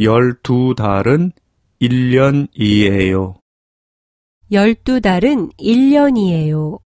열두 달은 1년이에요. 열두 달은 1년이에요.